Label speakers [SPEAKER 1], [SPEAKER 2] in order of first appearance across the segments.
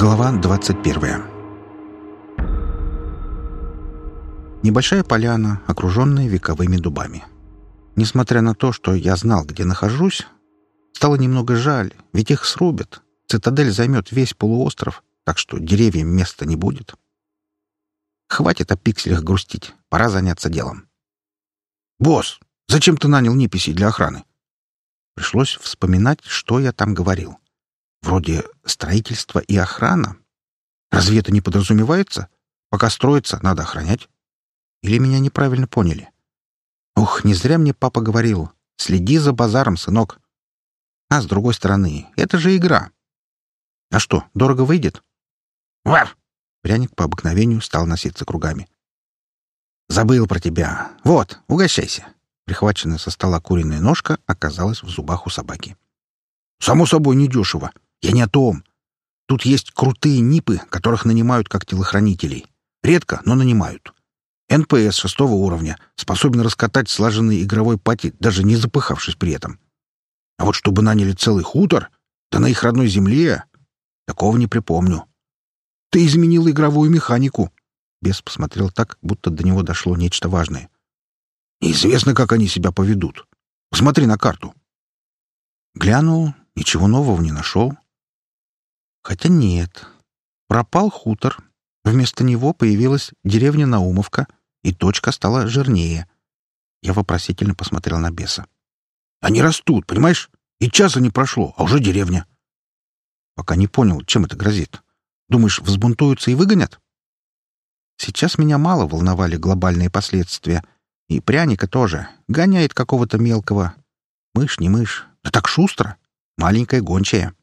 [SPEAKER 1] Глава 21 Небольшая поляна, окруженная вековыми дубами. Несмотря на то, что я знал, где нахожусь, стало немного жаль, ведь их срубят. Цитадель займет весь полуостров, так что деревьям места не будет. Хватит о пикселях грустить, пора заняться делом. «Босс, зачем ты нанял неписи для охраны?» Пришлось вспоминать, что я там говорил. Вроде строительство и охрана. Разве это не подразумевается? Пока строится, надо охранять. Или меня неправильно поняли? Ух, не зря мне папа говорил. Следи за базаром, сынок. А с другой стороны, это же игра. А что, дорого выйдет? Вар! Пряник по обыкновению стал носиться кругами. «Забыл про тебя. Вот, угощайся». Прихваченная со стола куриная ножка оказалась в зубах у собаки. «Само собой, недешево. Я не о том. Тут есть крутые НИПы, которых нанимают как телохранителей. Редко, но нанимают. НПС шестого уровня способен раскатать слаженный игровой пати, даже не запыхавшись при этом. А вот чтобы наняли целый хутор, да на их родной земле, такого не припомню. Ты изменил игровую механику. Бес посмотрел так, будто до него дошло нечто важное. Неизвестно, как они себя поведут. Посмотри на карту. Глянул, ничего нового не нашел. Хотя нет. Пропал хутор. Вместо него появилась деревня Наумовка, и точка стала жирнее. Я вопросительно посмотрел на беса. «Они растут, понимаешь? И часа не прошло, а уже деревня». Пока не понял, чем это грозит. Думаешь, взбунтуются и выгонят? Сейчас меня мало волновали глобальные последствия. И пряника тоже. Гоняет какого-то мелкого. Мышь не мышь. Да так шустро. Маленькая гончая.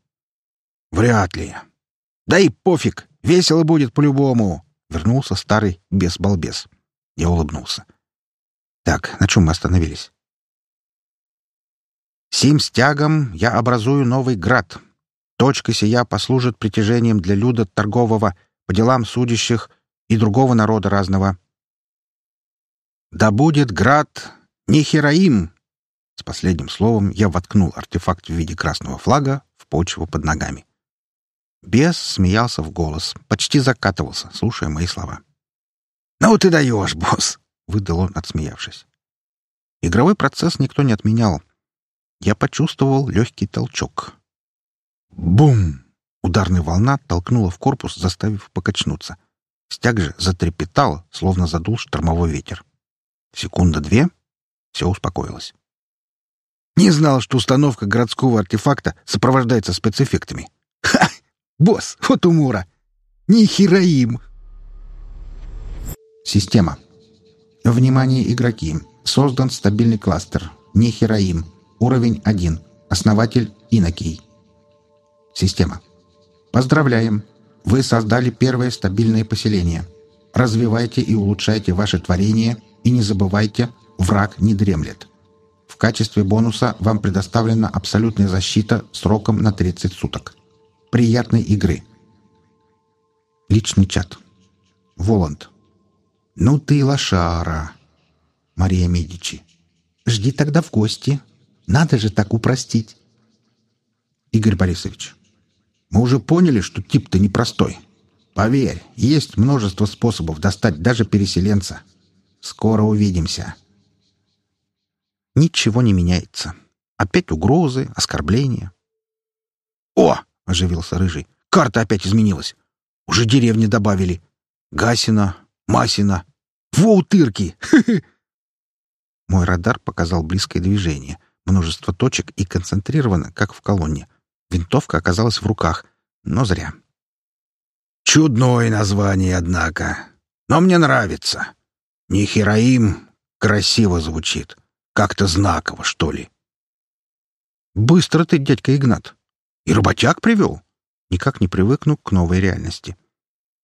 [SPEAKER 1] «Вряд ли. Да и пофиг, весело будет по-любому», — вернулся старый бес-балбес. Я улыбнулся. «Так, на чем мы остановились?» «Сим стягом я образую новый град. Точка сия послужит притяжением для люда торгового, по делам судящих и другого народа разного. Да будет град Нихераим!» С последним словом я воткнул артефакт в виде красного флага в почву под ногами. Бес смеялся в голос, почти закатывался, слушая мои слова. «Ну ты даешь, босс!» — выдал он, отсмеявшись. Игровой процесс никто не отменял. Я почувствовал легкий толчок. Бум! Ударная волна толкнула в корпус, заставив покачнуться. Стяг же затрепетал, словно задул штормовой ветер. Секунда-две — все успокоилось. Не знал, что установка городского артефакта сопровождается спецэффектами. Ха! Босс, вот умора! Не хероим! Система. Внимание, игроки! Создан стабильный кластер. Не хероим. Уровень 1. Основатель Инокий. Система. Поздравляем! Вы создали первое стабильное поселение. Развивайте и улучшайте ваше творение, и не забывайте, враг не дремлет. В качестве бонуса вам предоставлена абсолютная защита сроком на 30 суток. Приятной игры. Личный чат. Воланд. Ну ты лошара. Мария Медичи. Жди тогда в гости. Надо же так упростить. Игорь Борисович. Мы уже поняли, что тип-то непростой. Поверь, есть множество способов достать даже переселенца. Скоро увидимся. Ничего не меняется. Опять угрозы, оскорбления. О! — оживился Рыжий. «Карта опять изменилась. Уже деревни добавили. Гасина, Масина. Во, утырки! Мой радар показал близкое движение. Множество точек и концентрировано, как в колонне. Винтовка оказалась в руках, но зря. «Чудное название, однако. Но мне нравится. Не Хероим красиво звучит. Как-то знаково, что ли». «Быстро ты, дядька Игнат. И работяг привел? Никак не привыкну к новой реальности.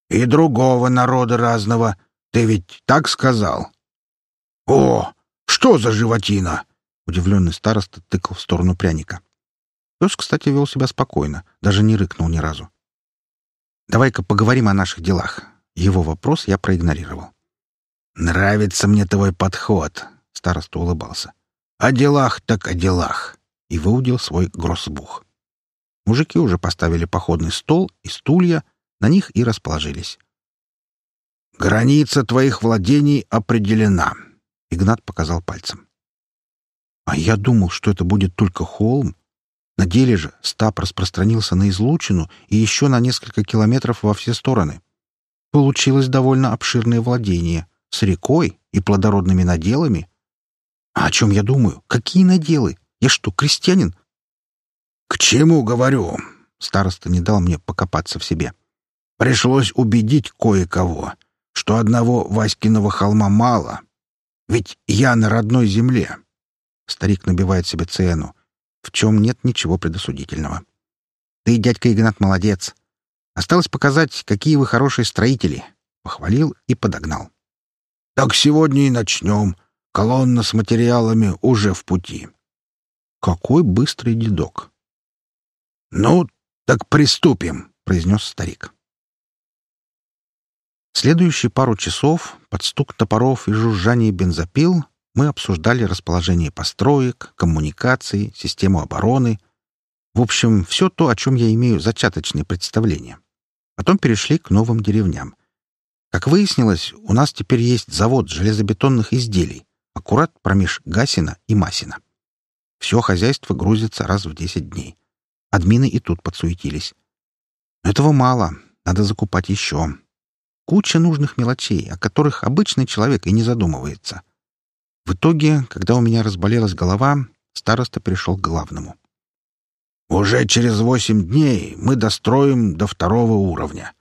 [SPEAKER 1] И другого народа разного. Ты ведь так сказал? О, что за животина? Удивленный староста тыкал в сторону пряника. Пес, кстати, вел себя спокойно, даже не рыкнул ни разу. «Давай-ка поговорим о наших делах». Его вопрос я проигнорировал. «Нравится мне твой подход», — староста улыбался. «О делах так о делах», — и выудил свой гроссбух. Мужики уже поставили походный стол и стулья, На них и расположились.
[SPEAKER 2] «Граница твоих владений определена», —
[SPEAKER 1] Игнат показал пальцем. А я думал, что это будет только холм. На деле же стап распространился на излучину и еще на несколько километров во все стороны. Получилось довольно обширное владение с рекой и плодородными наделами. А о чем я думаю? Какие наделы? Я что, крестьянин?
[SPEAKER 2] К чему говорю?
[SPEAKER 1] Староста не дал мне покопаться в себе.
[SPEAKER 2] Пришлось убедить кое-кого, что одного Васькиного холма мало. Ведь я на родной земле.
[SPEAKER 1] Старик набивает себе цену, в чем нет ничего предосудительного. Ты, дядька Игнат, молодец. Осталось показать, какие вы хорошие строители. Похвалил и подогнал.
[SPEAKER 2] Так сегодня и начнем. Колонна с материалами уже в пути.
[SPEAKER 1] Какой быстрый дедок.
[SPEAKER 2] Ну, так приступим, произнес старик.
[SPEAKER 1] Следующие пару часов под стук топоров и жужжание бензопил мы обсуждали расположение построек, коммуникаций, систему обороны. В общем, все то, о чем я имею зачаточные представления. Потом перешли к новым деревням. Как выяснилось, у нас теперь есть завод железобетонных изделий, аккурат промеж Гасина и Масина. Все хозяйство грузится раз в 10 дней. Админы и тут подсуетились. Но этого мало, надо закупать еще. Куча нужных мелочей, о которых обычный человек и не задумывается. В итоге, когда у меня разболелась голова, староста пришел к главному.
[SPEAKER 2] «Уже через восемь дней мы достроим до второго уровня.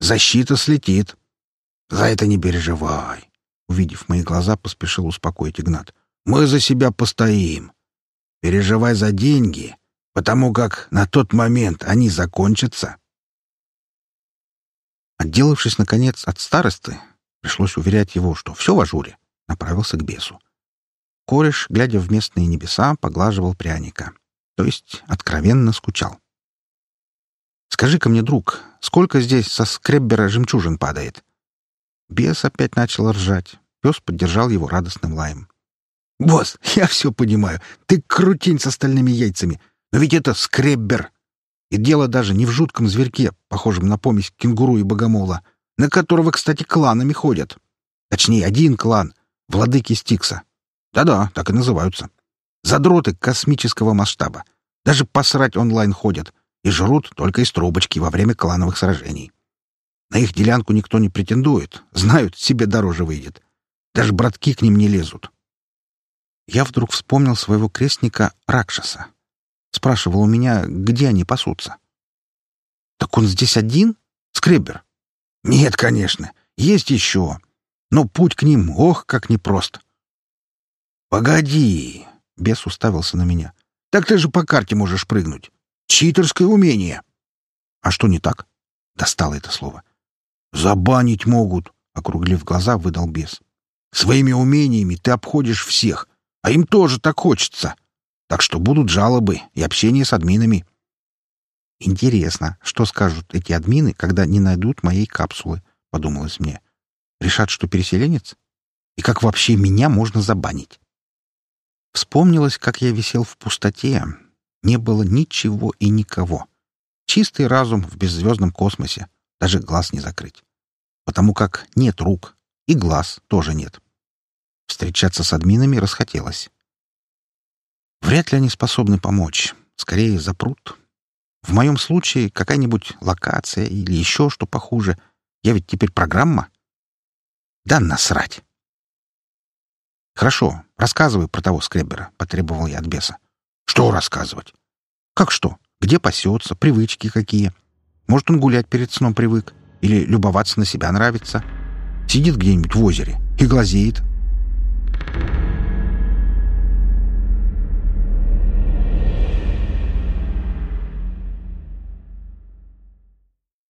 [SPEAKER 2] Защита слетит. За это не переживай».
[SPEAKER 1] Увидев мои глаза, поспешил успокоить Игнат.
[SPEAKER 2] «Мы за себя постоим. Переживай за деньги, потому как на тот момент они закончатся».
[SPEAKER 1] Отделавшись, наконец, от старосты, пришлось уверять его, что все в ажуре направился к бесу. Кореш, глядя в местные небеса, поглаживал пряника. То есть откровенно скучал. «Скажи-ка мне, друг, сколько здесь со скреббера жемчужин падает?» Бес опять начал ржать. Пес поддержал его радостным лаем.
[SPEAKER 2] «Босс, я все понимаю. Ты крутень с остальными яйцами. Но ведь это скреббер. И дело даже не в жутком зверьке, похожем на помесь кенгуру и богомола, на которого, кстати, кланами ходят. Точнее, один клан Владыки Стикса. Да-да, так и называются. Задроты космического масштаба. Даже посрать онлайн ходят и жрут только из трубочки во время клановых сражений. На их делянку никто не претендует. Знают, себе дороже выйдет. Даже братки к ним не лезут. Я вдруг вспомнил своего крестника Ракшаса. Спрашивал у меня, где они пасутся. «Так он здесь один? Скребер?» «Нет, конечно. Есть еще но путь к ним, ох, как непрост. «Погоди!» — бес уставился на меня. «Так ты же по карте можешь прыгнуть. Читерское умение!» «А что не так?» — достало это слово. «Забанить могут!» — округлив глаза, выдал бес. «Своими умениями ты обходишь всех, а им тоже так хочется. Так что будут жалобы и общение с админами». «Интересно, что скажут эти админы, когда не найдут моей капсулы?» — подумалось мне. Решат, что переселенец? И как вообще меня можно забанить? Вспомнилось, как я висел в пустоте. Не было ничего и никого. Чистый разум в беззвездном космосе. Даже глаз не закрыть. Потому как нет рук, и глаз тоже нет. Встречаться с админами расхотелось. Вряд ли они способны помочь. Скорее, запрут. В моем случае какая-нибудь локация или еще что похуже. Я ведь теперь программа. Да насрать. Хорошо, рассказывай про того скреббера, потребовал я от беса. Что рассказывать? Как что? Где пасется? Привычки какие? Может, он гулять перед сном привык? Или любоваться на себя нравится? Сидит где-нибудь в озере и глазеет,